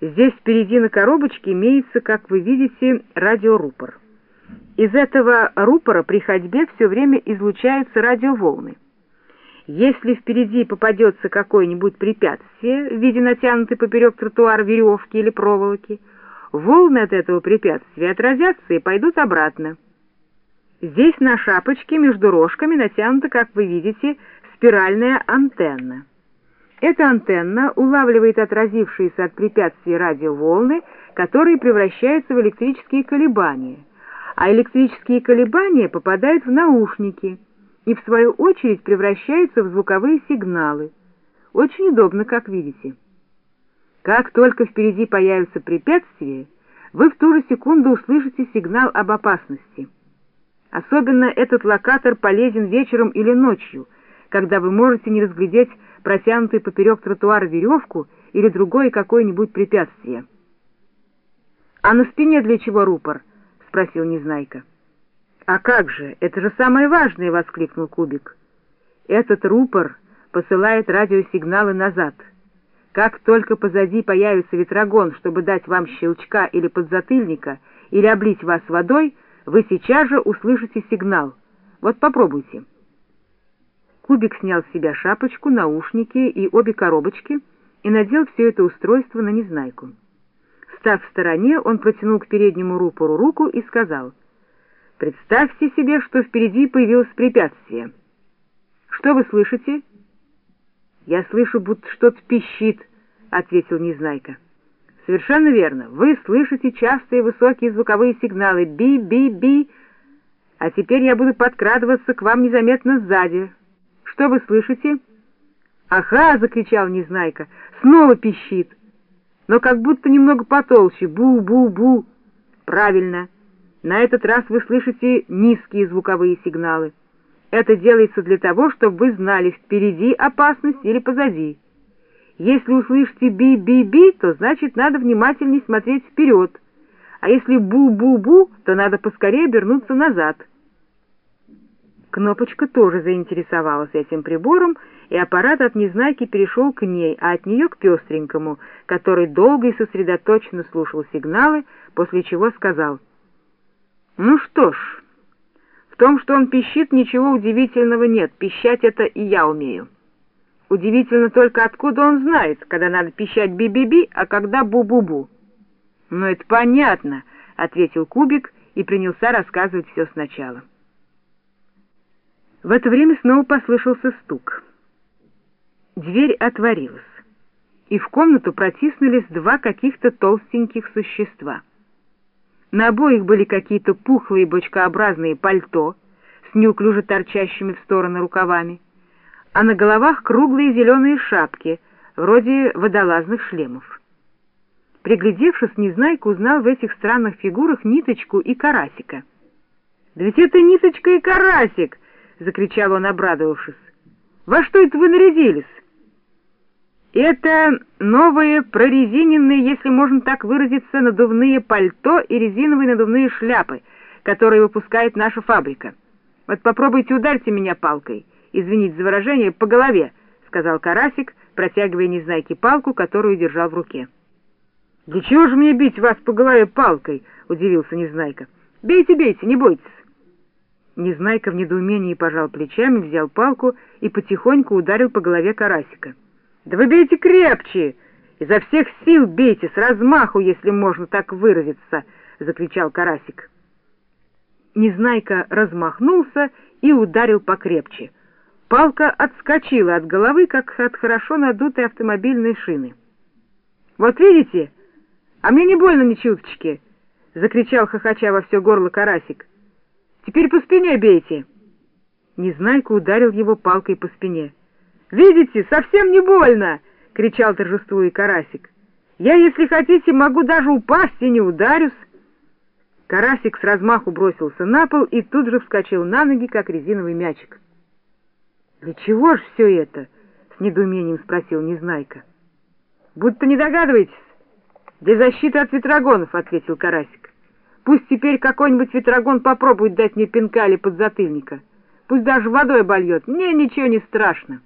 Здесь впереди на коробочке имеется, как вы видите, радиорупор. Из этого рупора при ходьбе все время излучаются радиоволны. Если впереди попадется какое-нибудь препятствие в виде натянутой поперек тротуара веревки или проволоки, волны от этого препятствия отразятся и пойдут обратно. Здесь на шапочке между рожками натянута, как вы видите, спиральная антенна. Эта антенна улавливает отразившиеся от препятствий радиоволны, которые превращаются в электрические колебания, а электрические колебания попадают в наушники – и в свою очередь превращаются в звуковые сигналы. Очень удобно, как видите. Как только впереди появится препятствие, вы в ту же секунду услышите сигнал об опасности. Особенно этот локатор полезен вечером или ночью, когда вы можете не разглядеть протянутую поперек тротуара веревку или другое какое-нибудь препятствие. «А на спине для чего рупор?» — спросил Незнайка. «А как же, это же самое важное!» — воскликнул Кубик. «Этот рупор посылает радиосигналы назад. Как только позади появится ветрогон, чтобы дать вам щелчка или подзатыльника, или облить вас водой, вы сейчас же услышите сигнал. Вот попробуйте». Кубик снял с себя шапочку, наушники и обе коробочки и надел все это устройство на Незнайку. Став в стороне, он протянул к переднему рупору руку и сказал — Представьте себе, что впереди появилось препятствие. Что вы слышите? Я слышу, будто что-то пищит, ответил Незнайка. Совершенно верно. Вы слышите частые высокие звуковые сигналы би-би-би. А теперь я буду подкрадываться к вам незаметно сзади. Что вы слышите? Ага, закричал Незнайка. Снова пищит. Но как будто немного потолще. Бу-бу-бу. Правильно. На этот раз вы слышите низкие звуковые сигналы. Это делается для того, чтобы вы знали, впереди опасность или позади. Если услышите би-би-би, то значит надо внимательнее смотреть вперед, а если бу-бу-бу, то надо поскорее обернуться назад. Кнопочка тоже заинтересовалась этим прибором, и аппарат от Незнайки перешел к ней, а от нее к пестренькому, который долго и сосредоточенно слушал сигналы, после чего сказал — ну что ж, в том, что он пищит, ничего удивительного нет. Пищать это и я умею. Удивительно только, откуда он знает, когда надо пищать би-би-би, а когда бу-бу-бу. «Ну, это понятно», — ответил Кубик и принялся рассказывать все сначала. В это время снова послышался стук. Дверь отворилась, и в комнату протиснулись два каких-то толстеньких существа — на обоих были какие-то пухлые бочкообразные пальто с неуклюже торчащими в стороны рукавами, а на головах круглые зеленые шапки, вроде водолазных шлемов. Приглядевшись, Незнайка узнал в этих странных фигурах ниточку и карасика. «Да ведь это ниточка и карасик!» — закричал он, обрадовавшись. «Во что это вы нарядились?» Это новые прорезиненные, если можно так выразиться, надувные пальто и резиновые надувные шляпы, которые выпускает наша фабрика. Вот попробуйте ударьте меня палкой, извините за выражение, по голове, — сказал Карасик, протягивая Незнайке палку, которую держал в руке. — Для чего же мне бить вас по голове палкой? — удивился Незнайка. — Бейте, бейте, не бойтесь. Незнайка в недоумении пожал плечами, взял палку и потихоньку ударил по голове Карасика. Да вы бейте крепче! Изо всех сил бейте, с размаху, если можно так выразиться!» — закричал Карасик. Незнайка размахнулся и ударил покрепче. Палка отскочила от головы, как от хорошо надутой автомобильной шины. «Вот видите? А мне не больно ни чуточки!» — закричал хохоча во все горло Карасик. «Теперь по спине бейте!» Незнайка ударил его палкой по спине. «Видите, совсем не больно!» — кричал торжествуя Карасик. «Я, если хотите, могу даже упасть и не ударюсь!» Карасик с размаху бросился на пол и тут же вскочил на ноги, как резиновый мячик. «Для чего ж все это?» — с недоумением спросил Незнайка. «Будто не догадываетесь?» «Для защиты от ветрогонов», — ответил Карасик. «Пусть теперь какой-нибудь ветрогон попробует дать мне пинка или подзатыльника. Пусть даже водой обольет, мне ничего не страшно».